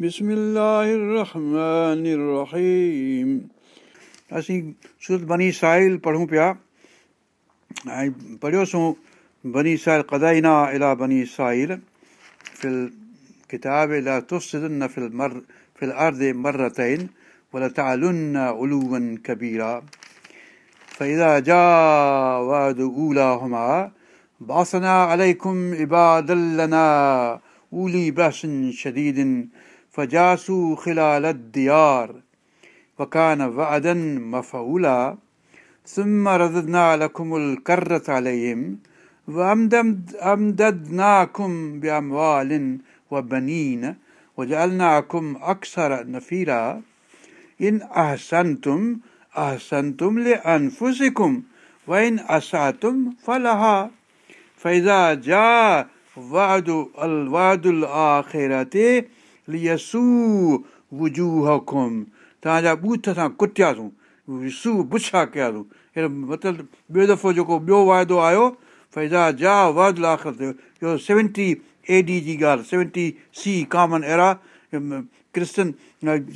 بسم الله الرحمن الرحيم असीं सूरत बनी साहिल पढ़ूं पिया ऐं पढ़ियोसीं बनी साहिल कदाईना इला बनी साहिल फिल किताब ला तुसिदन फिल मर फिल अर्द मरतइन ولتعلن علوا كبيرا فإذا جاء وعد أولاهما بعثنا عليكم عبادا لنا أولي بأس شديد فجاسوا خلال الديار وكان وعدا مفعولا ثم رددنا لكم الكرة عليهم وأمددناكم بأموال وبنين وجعلناكم أكثر نفيرا. إن أحسنتم أحسنتم لأنفسكم وإن أسعتم فلها. فإذا جاء وعد الوعد الآخرة توهان جا ٻوٿ سان ڪٽياسين سو بڇا ڪياسين مطلب ٻيو دفعو جيڪو ٻيو واعدو آيو فيزا جا واد اهو سيونٽي اي ڊي جي ڳالهه سيونٽي سي ڪامن اهڙا ڪرسچن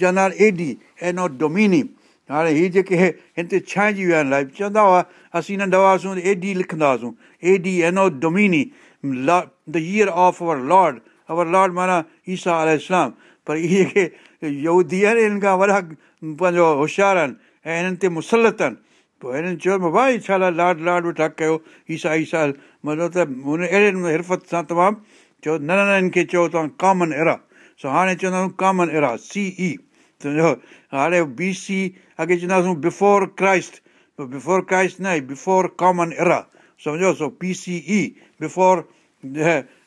جان ايڏي اينوڊومني هاڻي هيءَ جيڪي هن تي ڇانئجي ويا آهن لائيف چوندا هئا اسين ننڍا هئاسين اي ڊي لکندا هئاسين A D anno Domini law the year of our Lord اور لارڊ معنيٰ ايسا ال اسلام پر اهي کان وڏا پنهنجو هوشيار آهن ۽ هنن تي مسلت آهن. پوءِ هنن چيو ڀائي ڇا لاءِ لاڊ لاڊ ويٺا ڪيو؟ ايسا ايسا مطلب ته هن اهڙي هرفت سان تمام چيو نه نه هنن کي چيو توهان ڪامن ايرا. سو هاڻي چوندا آهيون ڪامن ايرا سي ئي. سمجهو؟ هاڻي بي سي اڳي چونداسين بفور ڪرائسٽ. بفور ڪرائسٽ نه بفور ڪامن ايرا. سمجهو؟ سو پي سي ئي بفور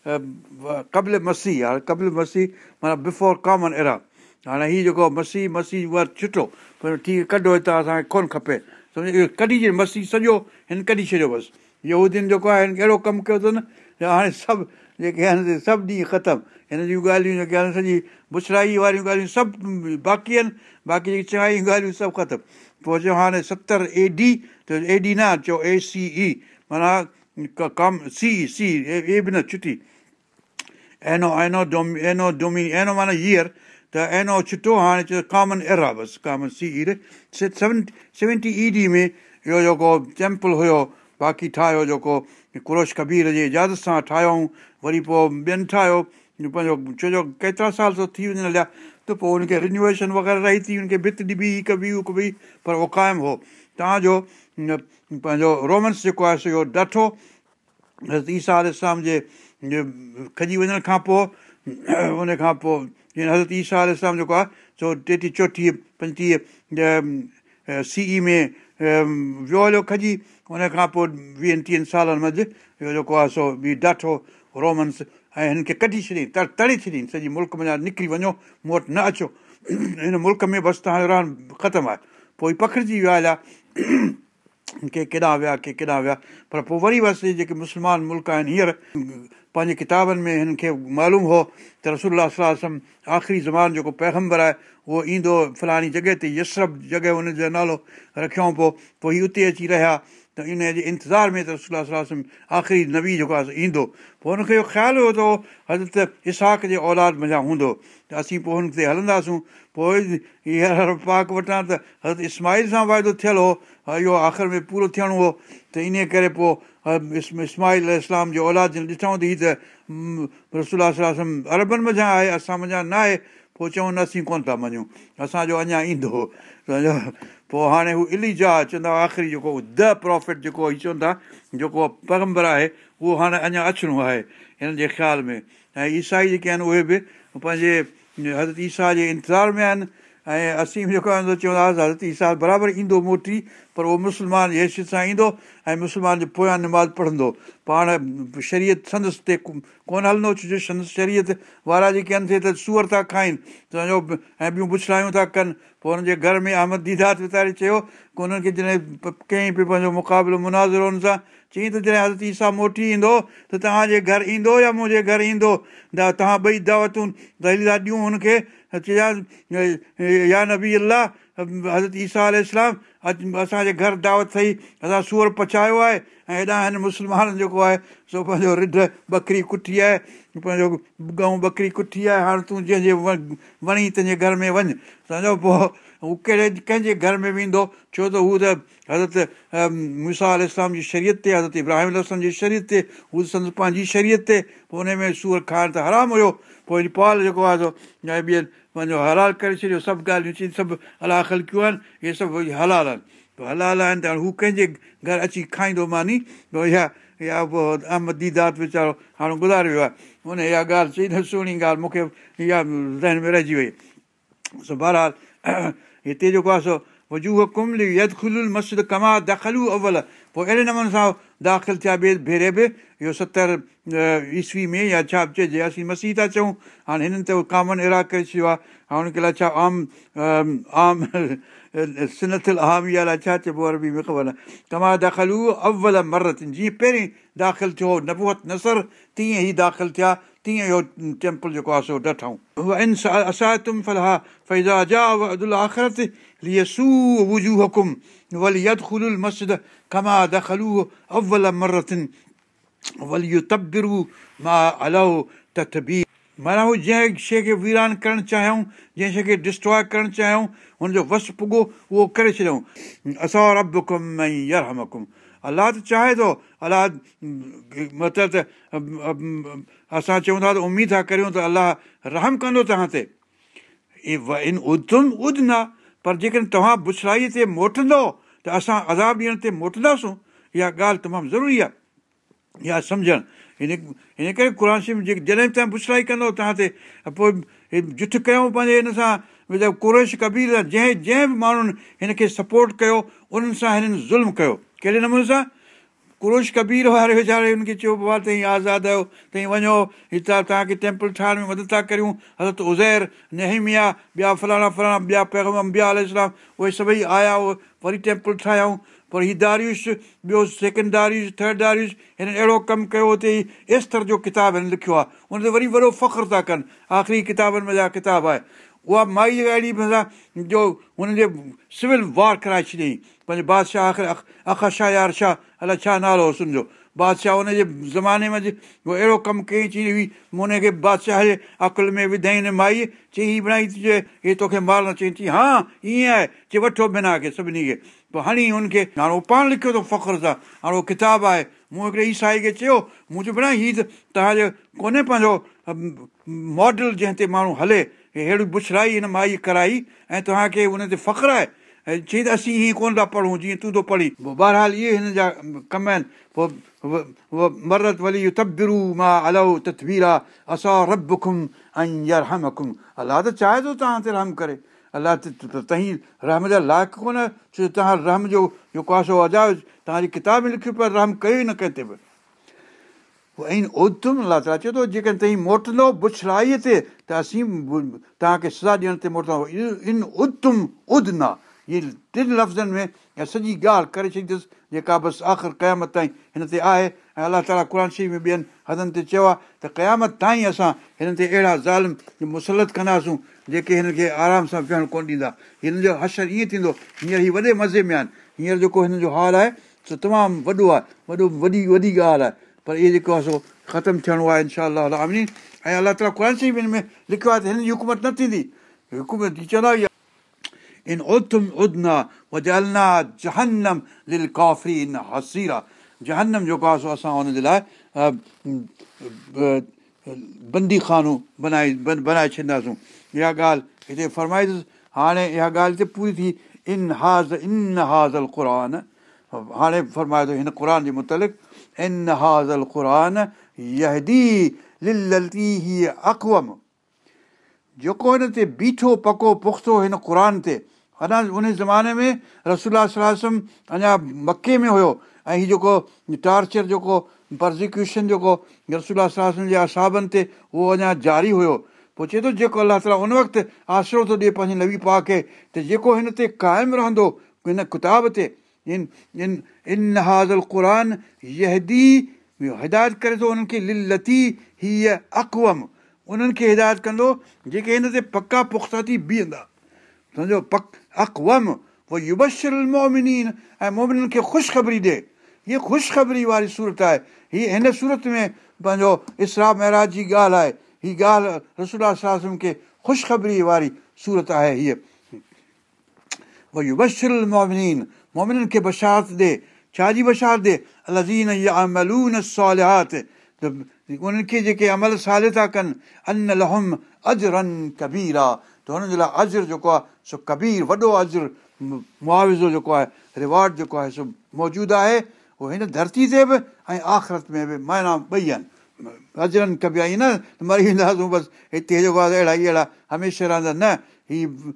ڪبل مسي هاڻي ڪبل مسي معنيٰ بفور ڪامن ايرا هاڻي هيءُ جيڪو مسي مسي اها ڇٽو پر ٺيڪ ڪڍو هتان اسان کي ڪونه کپي سمجهو اهو ڪڍي ڇڏ مسي سڄو هن ڪڍي ڇڏيو بس يهودين جيڪو آهي هن اهڙو ڪم ڪيو اٿن هاڻي سڀ جيڪي آهن سڀ ڏينهن ختم هن جون ڳالهيون جيڪي آهن سڄي بڇڙائي واريون ڳالهيون سڀ باقي آهن باقي جيڪي چڱائي ڳالهيون سڀ ختم پوءِ چيو هاڻي ستر اي ڊي ته اي ڊي نه چيو اي سي ئي معنيٰ ڪم سي سي اي به نه ڇٽي اينو اينو ڊوم اينو ڊومي اينو معنيٰ ايئر ته اينو ڇٽو هاڻي چيو ڪامن ايرا بس common C E seven seventy ئي ڊي ۾ اهو جيڪو ٽيمپل هيو باقي ٺاهيو جيڪو ڪروش ڪبير جي اجازت سان ٺاهيون وري پوءِ ٻين ٺاهيو پنهنجو ڇو جو ڪيترا سال ته ٿي وڃن هليا ته پوءِ هن کي رنيوئيشن وغيره رهي ٿي هن کي ڀت ڏبي هڪ ٻي هڪ ٻي پر اهو قائم هو توهان جو پنهنجو رومنس جيڪو آهي سو اهو ڏاٺو ايسا اسلام جي کجي وڃڻ کان پوءِ ان کان پوءِ جيئن حضرت ايسا اسلام جيڪو آهي سو ٽيٽيهه چوٽيهه پنجٽيهه سي ئي ۾ ويو هليو کجي ان کان پوءِ ويهن ٽيهن سالن منجهه اهو جيڪو آهي سو به ڏاٺو رومنس ۽ هن کي ڪڍي ڇڏيئين ته تڙي ڇڏيئين سڄي ملڪ ۾ نڪري وڃو مون وٽ نه اچو. هن ملڪ ۾ بس توهان جو رهڻ ختم آهي. پوءِ پکڙجي ويا هليا ڪي ڪيڏانهن ويا ڪي ڪيڏانهن ويا پر پوءِ وري بس جيڪي مسلمان ملڪ آهن هينئر پنهنجي ڪتابن ۾ هن کي معلوم هو ته رسول صلاح آخري زمان جيڪو پيگمبر آهي اهو ايندو فلاڻي جڳهه تي يسرب جڳهه هن جو نالو رکيئون پوءِ پوءِ هيءَ اتي اچي رهيا ته ان جي انتظار ۾ ته رسول صلاح آخري نبي جيڪو آهي ايندو پوءِ هن کي اهو خيال هيو ته حضرت اساڪ جي اولاد مڃان هوندو ته اسين پوءِ هن تي هلنداسين پوءِ هينئر پاڪ وٽان ته حضرت اسماعيل سان واعدو ٿيل هو اهو آخر ۾ پورو ٿيڻو هو ته ان ڪري پوءِ اسماعيل اسلام جي اولاد ڏٺون ته هيءَ ته رسول صلاح اربن مڃان آهي اسان مڃان نه آهي پوءِ چئون نه اسين ڪونه ٿا مڃون. اسان جو اڃا ايندو پوءِ هاڻي هو اليجا چوندا آخري جيڪو دي پرافٽ جيڪو ئي چوندا جيڪو پيگمبر آهي اهو هاڻي اڃا اچڻو آهي هن جي خيال ۾.۽ عيسائي جيڪي آهن اهي به پنهنجي حضرت ايسا جي انتظار ۾ آهن ۽ اسين به جيڪو آهي چوندا حضرت ايسا برابر ايندو موٽي پر اهو مسلمان جي حيثيت سان ايندو ۽ مسلمان جي پويان نماز پڙهندو. پاڻ شرييت سندس تي ڪونه هلندو ڇو جو سندس شرييت وارا جيڪي آهن ٿئي ته سوئر ٿا کائين. سمجهو ۽ ٻيون بڇڙايون ٿا ڪن. پوءِ هن جي گهر ۾ احمد ديدات وتاري چيو ڪه هنن کي جڏهن ڪئين پيو پنهنجو مقابلو منازرو هن سان چيئين ته جڏهن حضرت ايسا موٽي ايندو ته توهان جي گهر ايندو يا منهنجي گهر ايندو؟ ته توهان ٻئي داوتون دليلا ڏيون هن کي چيا يا نبي الله حضرت ايسا اسلام اڄ اسان جي گهر دعوت ٿئي اسان سور پچايو آهي ۽ هيڏان هن مسلمانن جيڪو آهي سو پنهنجو رڍ ٻڪري ڪٺي آهي پنهنجو گئون ٻڪري ڪٺي آهي هاڻي تون جنهن جي وڻي تنهنجي گهر ۾ وڃ. سمجهو پوءِ هو ڪهڙي ڪنهن جي گهر ۾ ويندو؟ ڇو ته هو ته حضرت موسيٰ اسلام جي شرييت تي حضرت ابراهيم جي شرييت تي هو سندس پنهنجي شرييت تي پوءِ هن ۾ سور کائڻ ته حرام هيو. پوءِ وري پال جيڪو آهي ٻين پنهنجو هلال ڪري ڇڏيو سڀ ڳالهيون چئي سڀ الله خلڪيون آهن اهي سڀ هلال آهن. پوءِ هلال آهن ته هاڻي هو ڪنهن جي گهر اچي کائيندو ماني اها پوءِ احمد ديدات ويچارو هاڻي گذاري ويو آهي. هن اها ڳالهه ته سهڻي ڳالهه مون کي اها ذهن ۾ رهجي وئي. سو بهرحال هتي جيڪو آهي سو وجوهه ڪملي يد کل مسجد ڪما دخلو اول. پوءِ اهڙي نموني سان داخل ٿيا ٻئي ڀيري به. اهو ستر عيسوي ۾ يا ڇا چئجي اسين مسيح ٿا چئون. هاڻي هنن ته ڪامن عراق ڪري ڇڏيو آهي. هاڻي هن کي لاءِ ڇا عام عام سنٿل عام الائي ڇا چئبو عربي ۾ خبر نه ڪما داخلو اول مورتي جيئن پهرين داخل ٿيو نبوئت نسر تيئن ئي داخل ٿيا ويران ڪرڻ چاهيون جنهن شيءِ کي ڊسٽراي ڪرڻ چاهيون هن جو وس پڳو الله ته چاهي ٿو الله مطلب ته اسان چئون ٿا ته اميد ٿا ڪريون ته الله رحم ڪندو توهان تي. ان اڌم اڌ نه پر جيڪڏهن توهان بڇڙائيءَ تي موٽندو ته اسان عذاب ڏيڻ تي موٽنداسون اها ڳالهه تمام ضروري آهي. اها سمجهڻ. هن هن ڪري قر جي جڏهن توهان بڇڙائي ڪندو توهان تي پوءِ جٺ ڪيون پنهنجي هن سان مطلب ڪريش ڪبير جنهن جنهن به ماڻهن هن کي سپورٽ ڪيو انهن سان هنن ظلم ڪيو ڪهڙي نموني سان؟ ڪروش ڪبير واري ويچاري هن کي چيو بابا ٿئي آزاد آهيو ٿئي وڃو هتان توهان کي ٽيمپل ٺاهڻ ۾ مدد ٿا ڪريون. حضرت ازير نهميا ٻيا فلاڻا فلاڻا ٻيا پيگم ٻيا ال اهي سڀئي آيا اهي وري ٽيمپل ٺاهيائون. پر هيءُ داريش ٻيو سيڪنڊ داريش ٿرڊ داريش هن اهڙو ڪم ڪيو هتي ايستر جو ڪتاب هن لکيو آهي. هن تي وري وڏو فخر ٿا ڪن. آخري ڪتابن ۾ جا ڪتاب آهي اها مائي اهڙي ڀئي جو هن جي سول وار ڪرائي ڇڏيئين. پنهنجي بادشاهه آخر اک شاهه يار شاهه الائي ڇا نالو هو هن جو؟ بادشاهه هن جي زماني ۾ اهو اهڙو ڪم ڪيئين چئي هئي هن کي بادشاهه جي عقل ۾ وڌائي هن مائي. چئي هيءَ بڻائي ٿي چئي هي توکي مارڻ چئي. چئي ها ائين آهي. چئي وٺو بنا کي سڀني کي. پوءِ هڻي هن کي هاڻي اهو پاڻ لکيو اٿئون فخر سان. هاڻي اهو ڪتاب آهي. مون هڪڙي عيسائي کي چيو مون چيو ڀيڻ هيءَ ته توهان جو ڪونهي پنهنجو ماڊل جنهن تي ماڻهو هلي اهڙي بڇڙائي هن مائي ڪرائي ۽ توهان کي هن تي فخر آهي. ۽ چئي ته اسين هيئن ڪونه ٿا پڙهون جيئن تون ٿو پڙهي. پوءِ بهرحال اهي هن جا ڪم آهن. پوءِ مورتي ولي تبدرو مان الله تتوير آهي اسان رب کم ۽ يار هم کم الله ته چاهي ٿو توهان تي رحم ڪري. الله ته توهين رحم جا لائق ڪونه. ڇو توهان رحم جو جيڪو آهي سو اجا توهان جي ڪتاب لکيو پيو رحم ڪيو ئي نه ڪنهن تي به ۽ اڌم الله تالا چئي ٿو جيڪڏهن توهين موٽندو بڇڙائيءَ تي ته اسين توهان کي سزا ڏيڻ تي موٽندو ان اڌم اڌ نه اهي ٽن لفظن ۾۽ سڄي ڳالهه ڪري ڇڏيندس جيڪا بس آخر قيامت تائين هن تي آهي ۽ الله تالا قر شريف ۾ ٻين حدن تي چيو آهي ته قيامت تائين اسان هن تي اهڙا ظالم مسلت ڪنداسون جيڪي هن کي آرام سان ويهڻ ڪونه ڏيندا هن جو حشر ائين ٿيندو هينئر هيءَ وڏي مزي ۾ آهن هينئر جيڪو هن جو حال آهي سو تمام وڏو آهي وڏو وڏي وڏي ڳالهه آهي پر اهو جيڪو آهي سو ختم ٿيڻو آهي انشا ۽ الله تالا قر شريف هن ۾ لکيو آهي ته هن جي حڪومت نه ٿيندي. حڪومت چوندا اها ان ڪافري ان هسيرا. جهنم جيڪو آهي سو اسان هن جي لاءِ بندي کانو بنائي بنائي ڇڏينداسون. اها ڳالهه هتي فرمائيندس. هاڻي اها ڳالهه هتي پوري ٿي ان هاز ان هازل قر هاڻي فرمائي ٿو هن قر جي مطلق ان هازل قر يهدي هيءَ اقوم جيڪو هن تي بيٺو پڪو پختو هن قر تي اڃا ان زماني ۾ رسول اڃا مڪي ۾ هيو ۽ هيءُ جيڪو ٽارچر جيڪو پروسڪيوشن جيڪو رسول صلاح جي اسابن تي اهو اڃا جاري هيو پوءِ چئي ٿو جيڪو الله تالا ان وقت آسرو ٿو ڏئي پنهنجي نوي پا کي ته جيڪو هن تي قائم رهندو هن ڪتاب تي ان ان ان هازل قر هدايت ڪري ٿو انهن کي للتي هيءَ اقوم انهن کي هدايت ڪندو جيڪي هن تي پڪا پختا ٿي بيهندا سمجهو پڪ اڪوم پوءِ يبشر مومنين ۽ مومنن کي خوشخبري ڏي هيءَ خوشخبري واري سورت آهي هيءَ هن سورت ۾ پنهنجو اسرا مهراج جي ڳالهه آهي هيءَ ڳالهه رسول کي خوشخبري واري سورت آهي هيءَ يبشر مومنين مومنن کي بشارت ڏي ڇا جي بشارت ڏي لزين املون سالهات ته انهن کي جيڪي عمل سالي ٿا ڪن ان لهم اجرن ڪبير آهي ته هنن جي لاءِ اجر جيڪو آهي سو ڪبير وڏو اجر معاوضو جيڪو آهي روارڊ جيڪو آهي سو موجود آهي اهو هن ڌرتي تي به ۽ آخرت ۾ به ماينا ٻئي آهن اجرن ڪبي آهي ائين نه مري وينداسين بس هتي جيڪو آهي اهڙا ئي اهڙا هميشه رهندا نه هيءُ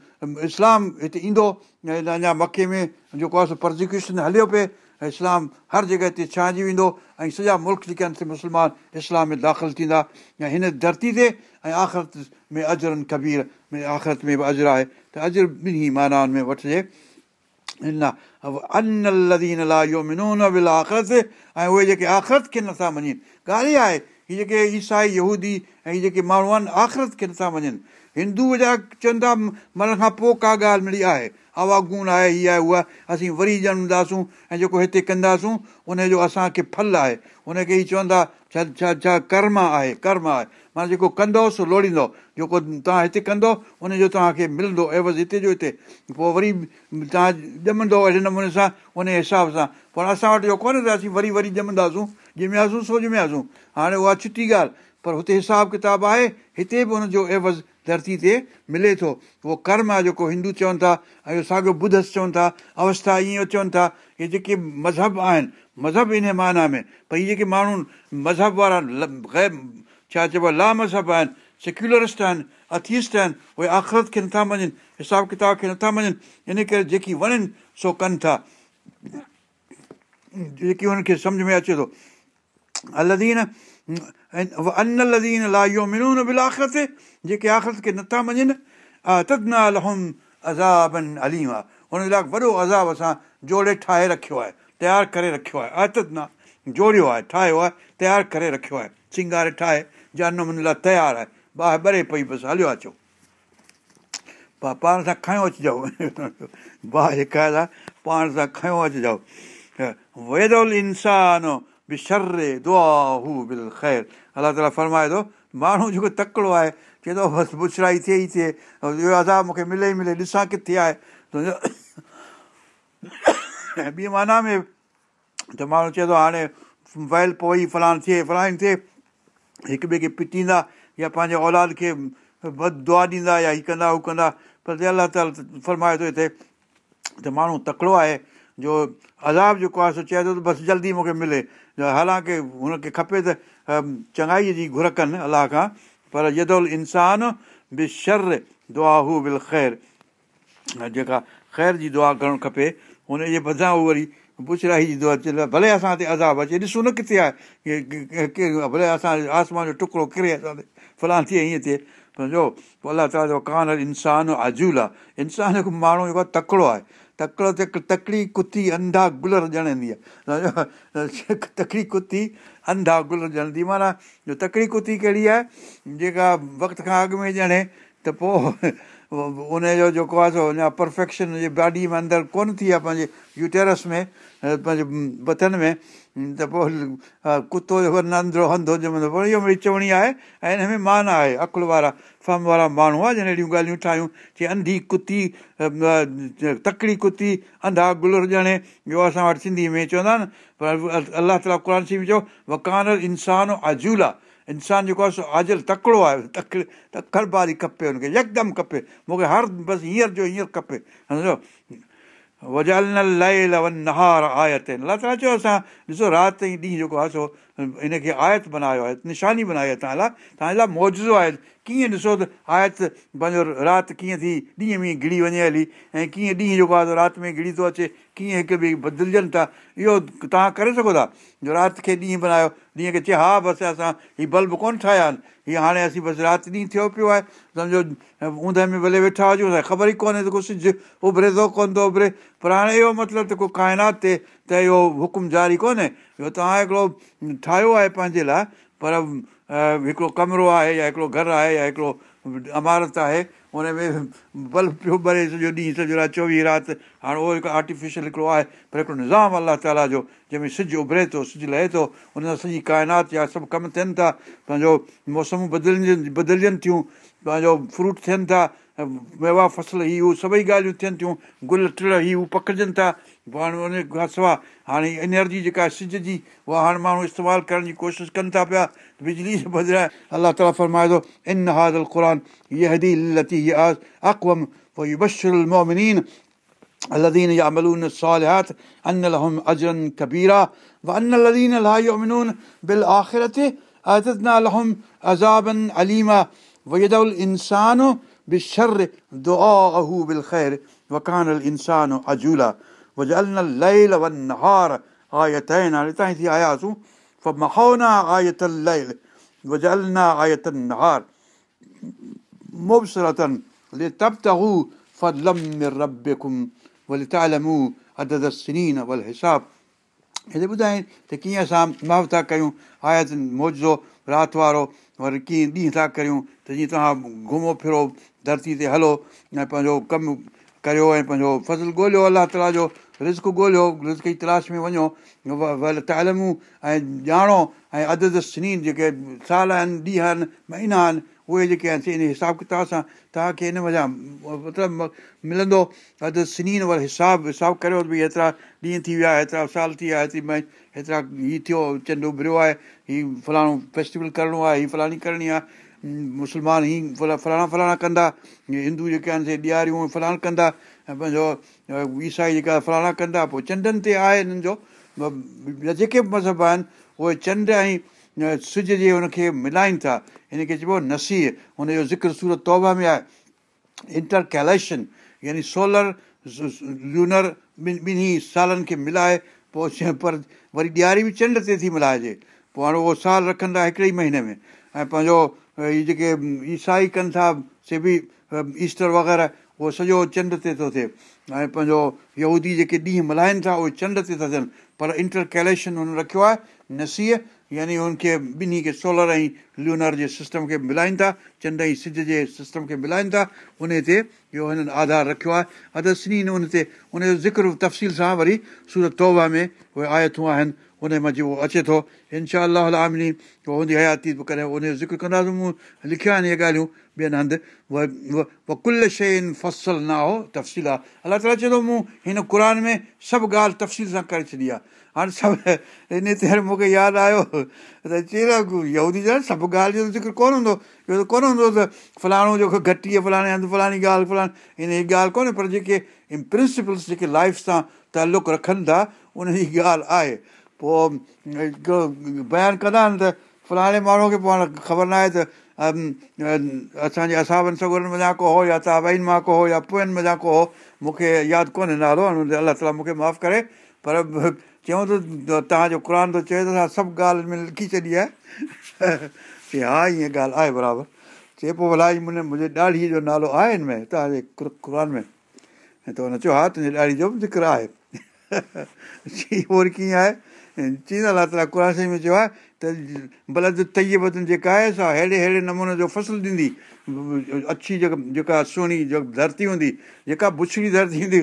اسلام هتي ايندو اڃا مڪي ۾ جيڪو آهي سو پروسڪيوشن هليو پئي اسلام هر جڳهه تي ڇانئجي ويندو ۽ سڄا ملڪ جيڪي آهن مسلمان اسلام ۾ داخل ٿيندا ۽ هن ڌرتي تي ۽ آخرت ۾ اجرن ڪبير ۾ آخرت ۾ به اجر آهي ته اجر ٻنهي مانائن ۾ وٺجي ان لدين لا اهو منو نه بل آخرت ۽ اهي جيڪي آخرت کي نٿا مڃن ڳالهه اها آهي هيءَ جيڪي عيسائي يهودي ۽ هيءَ جيڪي ماڻهو آهن آخرت کي نٿا مڃن هندو جا چون ٿا من کان پوءِ ڪا ڳالهه ملي آهي آواگون آهي هيءَ آهي اها اسين وري ڄمنداسون ۽ جيڪو هتي ڪنداسون ان جو اسان کي ڦل آهي ان کي ئي چوندا ڇا ڇا ڇا ڪرم آهي ڪرم آهي معنيٰ جيڪو ڪندو سو لوڙيندو جيڪو توهان هتي ڪندو ان جو توهان کي ملندو عيوض هتي جو هتي پوءِ وري توهان ڄمندو اهڙي نموني سان ان حساب سان پر اسان وٽ اهو ڪونهي ته اسين وري وري ڄمنداسون ڄمياسين سو ڄمياسين هاڻي اها ڇٽي ڳالهه پر هتي حساب ڪتاب آهي هتي به هن جو عيوض ڌرتي تي ملي ٿو. اهو ڪرم آهي جيڪو هندو چون ٿا ۽ اهو ساڳيو بڌس چون ٿا اوسٿا ائين چون ٿا اهي جيڪي مذهب آهن مذهب ان معنيٰ ۾ اهي جيڪي ماڻهو مذهب وارا ڇا چئبو آهي لا مذهب آهن سيڪيلرسٽ آهن اٿيسٽ آهن اهي آخرت کي نٿا مڃن حساب ڪتاب کي نٿا مڃن ان ڪري جيڪي وڻن سو ڪن ٿا. جيڪي هنن کي سمجهه ۾ اچي ٿو. الدين ان لدين لا اهو منو نه بل آخرت جيڪي آخرت کي نٿا مڃن تدنا لهم ازابن اليم آهي هن لاءِ وڏو عذاب اسان جوڙي ٺاهي رکيو آهي تيار ڪري رکيو آهي. جوڙيو آهي ٺاهيو آهي تيار ڪري رکيو آهي. سنگاري ٺاهي جانم هن لاءِ تيار آهي. باهه ٻري پئي بس هليو اچو. پا پاڻ سان کنيو اچجو باهه جيڪا آهي پاڻ سان کنيو اچجو الله تالا فرمائي ٿو ماڻهو جيڪو تڪڙو آهي چئي ٿو بس بڇڙائي ٿئي ئي ٿئي. اهو عذاب مون کي ملي ئي ملي ڏسان ڪٿي آهي. ۽ ٻي معنيٰ ۾ ته ماڻهو چئي ٿو هاڻي ويل پوءِ فلاڻ ٿئي فلاڻي ٿئي هڪ ٻئي کي پٽيندا يا پنهنجي اولاد کي بد دعا ڏيندا يا هيءَ ڪندا هو ڪندا. پر الله تالا فرمائي ٿو هتي ته ماڻهو تڪڙو آهي جو عذاب جيڪو آهي سو چئي ٿو ته بس جلدي مون کي ملي. حالانڪه هن کي کپي ته چڱائيءَ جي گهر ڪن الله کان پر يدل انسان شر دعا هو بل خير. جيڪا خير جي دعا ڪرڻ کپي هن جي بدران اهو وري پڇرائي جي دعا چئي ڀلي اسان تي عذاب اچي ڏسون نه ڪٿي آهي ڀلي اسان آسمان جو ٽڪڙو ڪري اسان تي فلان ٿئي هيئن ٿئي. سمجهو پوءِ الله تالا جو ڪانه انسان اجول. آهي انسان هڪ ماڻهو جيڪو آهي تڪڙو آهي تڪڙو ته تڪڙي ڪتي انڌا گلر ڄڻندي آهي. تڪڙي ڪتي انڌا گلر ڄڻندي معنيٰ جو تڪڙي ڪتي ڪهڙي آهي جيڪا وقت کان اڳ ۾ ڄڻي ته پوءِ ان جو جيڪو آهي سو اڃا پرفيڪشن جي باڊي ۾ اندر ڪونه ٿي آهي پنهنجي يوٽيرس ۾ پنهنجي بٿن ۾ ته پوءِ ڪتو جيڪو نندرو هنڌو ڄمندو پر اهو مڙي چوڻي آهي ۽ هن ۾ مان آهي عقل وارا فم وارا ماڻهو آهي جن اهڙيون ڳالهيون ٺاهيون ڪه انڌي ڪتي تڪڙي ڪتي انڌا گلر ڄڻي اهو اسان وٽ سنڌي ۾ چوندا آهن پر الله تالا قر سي ۾ چيو وڪان انسان آهي انسان جيڪو آهي سو آجل تڪڙو آهي تڪڙ تڪڙ باري کپي هن کي يڪدم کپي مون کي هر بس هينئر جو هينئر کپي سمجهو وجال ليل ون نهار آيت الله تالا چيو اسان ڏسو رات ۽ ڏينهن جيڪو آهي سو هن کي آيت بنايو آهي نشاني بنائي آهي توهان لاءِ. توهان جي لاءِ موجودو آهي. ڪيئن ڏسو ته آيت پنهنجو رات ڪيئن ٿي ڏينهن ۾ گهڙي وڃي هلي ۽ ڪيئن ڏينهن جيڪو آهي رات ۾ گهڙي ٿو اچي ڪيئن هڪ ٻئي بدلجن ٿا. اهو توهان ڪري سگهو ٿا. جو رات کي ڏينهن بنايو ڏينهن کي چئي ها بس اسان هيءَ بلب ڪونه ٺاهيا آهن. هيءَ هاڻي اسين بس رات ڏينهن ٿيو پيو آهي. سمجهو اوندهه ۾ ڀلي ويٺا هجون خبر ئي ڪونهي ته ڪو سج اڀري ٿو ڪونه ٿو اڀري. پر هاڻي اهو مطلب ته ڪو ڪائنات تي ته اهو حڪم جاري ڪونهي. اهو توهان هڪڙو ٺاهيو آهي پنهنجي لاءِ پر هڪڙو ڪمرو آهي يا هڪڙو گهر آهي يا هڪڙو عمارت آهي هن ۾ بلب پيو ڀري سڄو ڏينهن سڄو رات چوويهه رات هاڻي اهو هڪ آرٽيفيشل هڪڙو آهي پر هڪڙو نظام الله تالا جو جنهن ۾ سج اڀري ٿو سج لهي ٿو هن سان سڄي ڪائنات يا سڀ ڪم ٿين ٿا پنهنجو موسمون بدلجن بدلجن ٿيون پنهنجو فروٽ ٿين ٿا ميوا فصل هي هو سڀئي ڳالهيون ٿين ٿيون گل ٽڻ هي پکجن ٿا پوءِ هاڻي ان کان سواءِ هاڻي انرجي جيڪا آهي سج جي اها هاڻي ماڻهو استعمال ڪرڻ جي ڪوشش ڪن ٿا پيا بجلي جي بدران الله تالا فرمائي ٿو ان هازل قر هيءَ هدي لتي اقوم پوءِ بشر مومنين الذين يعملون الصالحات أن لهم أجرا كبيرا وأن الذين لا يؤمنون بالآخرة أعتدنا لهم عذابا أليما ويدعو الإنسان بالشر دعاءه بالخير وكان الإنسان عجولا وجعلنا الليل والنهار آيتين हाणे ताईं थी आयासीं فمحونا آية الليل وجعلنا آية النهار مبصرة لتبتغوا فضلا من ربكم ڀلي تالمو عدد سنين نه ڀلي هتي ٻڌائين ته ڪيئن اسان معاف ٿا ڪيون آيت موجون رات وارو وري ڪيئن ڏينهن ٿا ڪريون ته جيئن توهان گهمو فرو ڌرتي تي هلو ۽ پنهنجو ڪم ڪريو ۽ پنهنجو فضل ڳولهيو الله تالا جو رسڪ ڳولهيو رسڪ جي تلاش ۾ وڃو ول تالمو ۽ ڄاڻو ۽ عدد سنين جيڪي سال آهن ڏينهن آهن مهينا آهن اهي جيڪي آهن ان حساب ڪتاب سان توهان کي هن وڃان مطلب ملندو. اڌ سنين وري حساب حساب ڪريو ڀئي هيترا ڏينهن ٿي ويا هيترا سال ٿي ويا هيتري هيترا هيءُ ٿيو چنڊ اڀريو آهي هيءُ فلاڻو فيسٽيول ڪرڻو آهي هيءَ فلاڻي ڪرڻي آهي. مسلمان هيئن ڦلا فلاڻا فلاڻا ڪندا. هندو جيڪي آهن سي ڏياريون فلاڻا ڪندا. ۽ پنهنجو عيسائي جيڪا فلاڻا ڪندا پوءِ چنڊن تي آهي هنن جو. جيڪي به مذهب آهن اهي چنڊ ۽ سج جي هن کي ملائن ٿا هن کي چئبو نسيهه. هن جو ذڪر سورت توبا ۾ آهي. انٽر ڪيليشن يعني سولر لونر ٻن ٻنهي سالن کي ملائي پوءِ پر وري ڏياري به چنڊ تي ٿي ملائجي. پوءِ هاڻي اهو سال رکندا هڪڙي ئي مهيني ۾.۽ پنهنجو هيءَ جيڪي عيسائي ڪن ٿا سي به ايسٽر وغيره اهو سڄو چنڊ تي ٿو ٿئي. ۽ پنهنجو يهودي جيڪي ڏينهن ملهائن ٿا اهي چنڊ تي ٿا ٿين. پر انٽر ڪيليشن هن رکيو آهي نسيهه يعني هن کي ٻنهي کي سولر ۽ ليونر جي سسٽم کي ملائن ٿا چنڊ ۽ سج جي سسٽم کي ملائن ٿا ان تي اهو هنن آڌار رکيو آهي. ادسني ان تي ان جو ذڪر تفصيل سان وري سورت توبا ۾ اهي آيتون آهن ان منجهه اهو اچي ٿو انشا آمني پوءِ هوندي حياتي به ڪري ان جو ذڪر ڪنداسين مون لکيا آهن اهي ڳالهيون ٻين هنڌ اها ڪل شيءِ فصل نه هو تفصيل آهي الله تالا چئي ٿو مون هن قر ۾ سڀ ڳالهه تفصيل سان ڪري ڇڏي آهي هاڻي سڀ ان تي هاڻي مون کي ياد آيو ته چئي سڀ ڳالهه جو ذڪر ڪونه هوندو اهو ته ڪونه هوندو ته فلاڻو جيڪو گهٽي آهي فلاڻي هنڌ فلاڻي ڳالهه فلاڻي هن جي ڳالهه ڪونهي پر جيڪي پرنسپلس جيڪي لائيف سان تالق رکن ٿا ان جي ڳالهه آهي پوءِ بيان ڪندا آهن ته فلاڻي ماڻهوءَ کي پوءِ هاڻي خبر نه آهي ته اسان جي اسابن سگرن مڃان ڪو هو يا تابائن مان ڪو هو يا پوين مڃان ڪو هو مون کي ياد ڪونهي نالو الله تالا مون کي معاف ڪري. پر چيون توهان جو قر ٿو چئي ته اسان سڀ ڳالهه ۾ لکي ڇڏي آهي. چئي ها ائين ڳالهه آهي برابر. چئي پوءِ ڀلا منهنجي منهنجي ڏاڙهيءَ جو نالو آهي هن ۾ توهان جي قر ۾.۽ ته هن چيو ها تنهنجي ڏاڙهي جو به ذڪر آهي. وري ڪيئن آهي چئي الله تالا قر ۾ چيو آهي ته بلد تيبتن جيڪا آهي سا اهڙي اهڙي نموني جو فصل ڏيندي. اڇي جيڪا جيڪا سهڻي ڌرتي هوندي جيڪا بڇڙي ڌرتي هوندي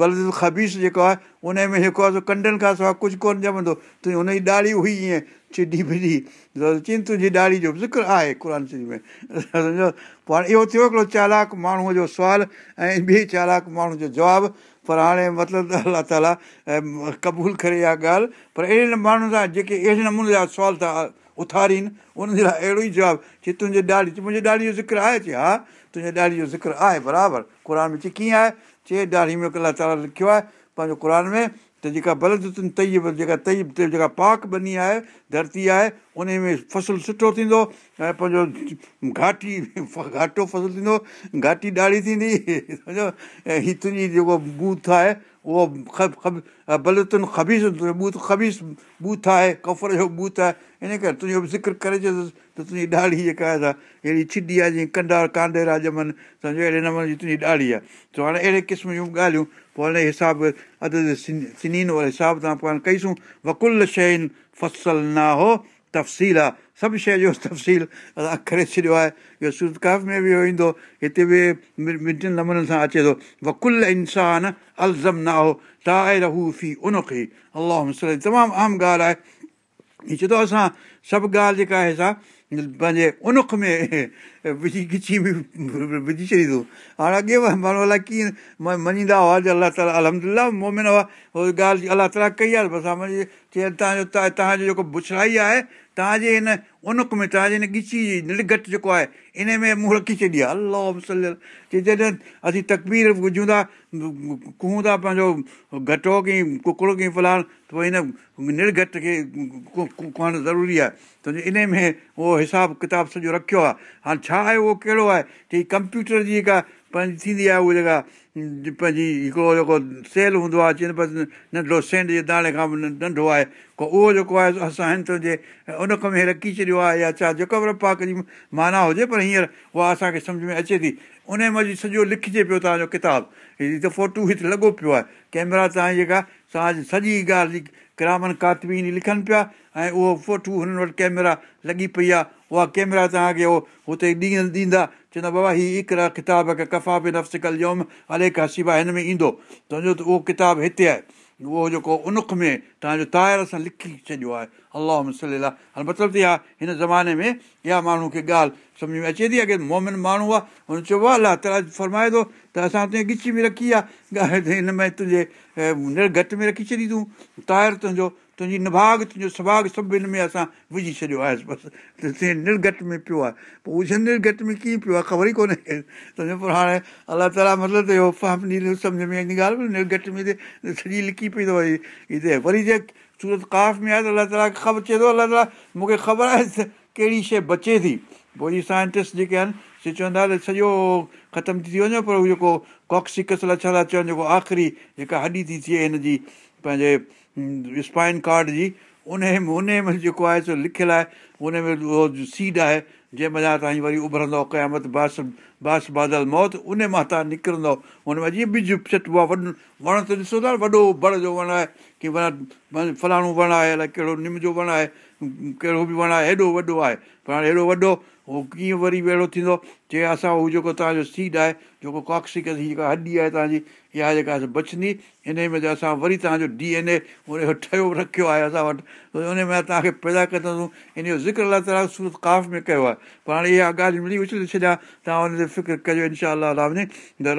بلد خبيث جيڪو آهي ان ۾ جيڪو آهي ڪنڊن کان سواءِ ڪجهه ڪونه ڄمندو تنهنجي هن جي ڏاڙهي هئي ائين چڊي فڊي چئي تنهنجي ڏاڙهي جو ذڪر آهي قر ۾. هاڻي اهو ٿيو هڪڙو چالاڪ ماڻهوءَ جو سوال ۽ ٻئي چالاڪ ماڻهو جو جواب پر هاڻي مطلب ته الله تالا قبول ڪري اها ڳالهه. پر اهڙي ماڻهن سان جيڪي اهڙي نموني جا سوال ٿا اٿارين ان جي لاءِ اهڙو ئي جواب چئي تنهنجي چئي منهنجي ڏاڙهي جو ذڪر آهي چئي ها تنهنجي ڏاڙهي جو ذڪر آهي برابر. قر ۾ چئي ڪيئن آهي؟ چئي ڏاڙهي ۾ الله تالا لکيو آهي پنهنجو قر ۾ ته جيڪا بلدن ٿئي جيڪا ٿئي جيڪا پاڪ بني آهي ڌرتي آهي ان ۾ فصل سٺو ٿيندو ۽ پنهنجو گهاٽي گهاٽو فصل ٿيندو گهاٽي ڏاڙهي ٿيندي سمجهو؟ ۽ تنهنجي جيڪو بوٿ آهي اهو بلتن خبيث بوٿ خبيث بوٿ آهي ڪفر جو بوٿ آهي ان ڪري تنهنجو به ذڪر ڪري ڇڏيوس ته تنهنجي ڏاڙهي جيڪا آهي اهڙي ڇڏي آهي جيئن ڪنڊا ڪانڊيرا ڄمن سمجهو اهڙي نموني جي تنهنجي ڏاڙهي آهي ته هاڻي اهڙي قسم جون ڳالهيون پوءِ هن حساب اڌ سنين واري حساب سان پوءِ هاڻي ڪئيسون وڪل شين فصل نه هو تفصيل آهي سڀ شيءِ جو تفصيل اسان ڪري ڇڏيو آهي اهو ڪاف ۾ به اهو ايندو هتي به ٻن نمونن سان اچي ٿو وڪل انسان الزم في ان کي الله تمام اهم ڳالهه آهي هيءَ چئي اسان سڀ ڳالهه جيڪا آهي سا پنهنجي انک ۾ وجهي گچي به وجهي ڇڏيندو. هاڻي اڳي ماڻهو الائي ڪيئن مڃيندا هئا جو الله تالا الهمدلا مومن هئا اها ڳالهه الله تالا ڪئي آهي چئي توهان جو توهان جو جيڪو بڇڙائي آهي توهان جي هن انڪ ۾ توهان جي هن ڳچي نرگهٽ جيڪو آهي ان ۾ منهن رکي ڇڏي آهي. الله مسل چئي جڏهن اسين تڪبير وجهون ٿا ڪهون ٿا پنهنجو گهٽو ڪه ڪڪڙو ڪه فلاڻ ته پوءِ هن نرگهٽ کي ڪهڻ ضروري آهي. ته ان ۾ اهو حساب ڪتاب سڄو رکيو آهي. هاڻي ڇا آهي اهو ڪهڙو آهي؟ چئي ڪمپيوٽر جي جيڪا پنهنجي ٿيندي آهي اها جيڪا پنهنجي هڪڙو جيڪو سيل هوندو آهي بس ننڍڙو سينڊ جي داڻي کان به ننڍو آهي ڪو اهو جيڪو آهي اسان هن تنهنجي ان کان ۾ رکي ڇڏيو آهي يا ڇا جيڪو به پاڪ جي معنيٰ هجي پر هينئر اها اسان کي سمجهه ۾ اچي ٿي ان منجهه سڄو لکجي پيو توهان جو ڪتاب هيءَ ته فوٽو هتي لڳو پيو آهي ڪيمرا توهان جي جيڪا توهان جي سڄي ڳالهه جي ڪرامن ڪاتبيني لکن پيا ۽ اهو فوٽو هنن وٽ ڪيمرا لڳي پئي آهي اها ڪيمرا توهان کي اهو هتي ڏينهن ڏيندا چوندا بابا هيءَ هڪڙا ڪتاب کي ڪفا به نفسڪل زوم الي ڪا سوا هن ۾ ايندو سمجهو ته اهو ڪتاب هتي آهي اهو جيڪو انک ۾ توهان جو طاهر سان لکي ڇڏيو آهي الله مسل هاڻي مطلب ته اها هن زماني ۾ اها ماڻهو کي ڳالهه سمجهه ۾ اچي ٿي اڳي مومن ماڻهو آهي هن چئبو آهي الله تالا فرمائي ٿو ته اسان تنهنجي گچي ۾ رکي آهي هن ۾ تنهنجي نرگهٽ ۾ رکي ڇڏي تون تنهنجو تنهنجي نڀاگ تنهنجو سڀاگ سڀ هن ۾ اسان وجهي ڇڏيو آهي. بس ته تنهنجي نرگهٽ ۾ پيو آهي. پوءِ اهو نرگهٽ ۾ ڪيئن پيو آهي خبر ئي ڪونهي. سمجهو پر هاڻي الله تالا مطلب اهو سمجهه ۾ ڳالهه نرگهٽ ۾ سڄي لڪي پئي اٿو. هتي وري جي سورت ڪاف ۾ آهي ته الله تالا کي خبر چئي ٿو الله تالا مون کي خبر آهي ته ڪهڙي شيءِ بچي ٿي. پوءِ اهي سائنٽسٽ جيڪي آهن سي چوندا ته سڄو ختم ٿي ٿي وڃي پر اهو جيڪو ڪاڪسڪس لاءِ ڇا ٿا چون جيڪو آخري جيڪا هڏي ٿي ٿئي هن جي پنهنجي سپائن ڪارڊ جي ان ان ۾ جيڪو آهي سو لکيل آهي ان ۾ اهو سيڊ آهي جنهن مهل توهان وري اڀرندو قيامت باس باس بادل موت ان مان توهان نڪرندو هن ۾ جيئن ٻج ڇٽبو آهي وڏو وڻ ته ڏسو ٿا وڏو بڙ جو وڻ آهي ڪه وڻ فلاڻو وڻ آهي الائي ڪهڙو نم جو وڻ آهي ڪهڙو به وڻ آهي هيڏو وڏو آهي. پر هاڻي هيڏو وڏو اهو ڪيئن وري اهڙو ٿيندو؟ جي اسان هو جيڪو توهان جو سيڊ آهي جيڪو ڪاڪسڪ جي جيڪا هڏي آهي توهان جي اها جيڪا بچندي ان ۾ اسان وري توهان جو ڊي اين اي ان ٺهيو رکيو آهي اسان وٽ. ان ۾ توهان کي پيدا ڪنداسين. ان جو ذڪر الله تالا سورت ڪاف ۾ ڪيو آهي. پر هاڻي اها ڳالهه ملي اڇلي ڇڏيا توهان هن تي فڪر ڪجو انشا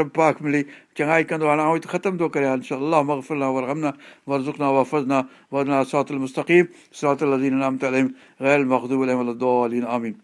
رب پاڪ ملي چڱائي ڪندو هاڻي آئون هتي ختم ٿو ڪري انشا مغفرنا ورهمنا ورزڪنا وفزنا ورنه سراتل مستقيم سراتل ازين غير مکدوب آمين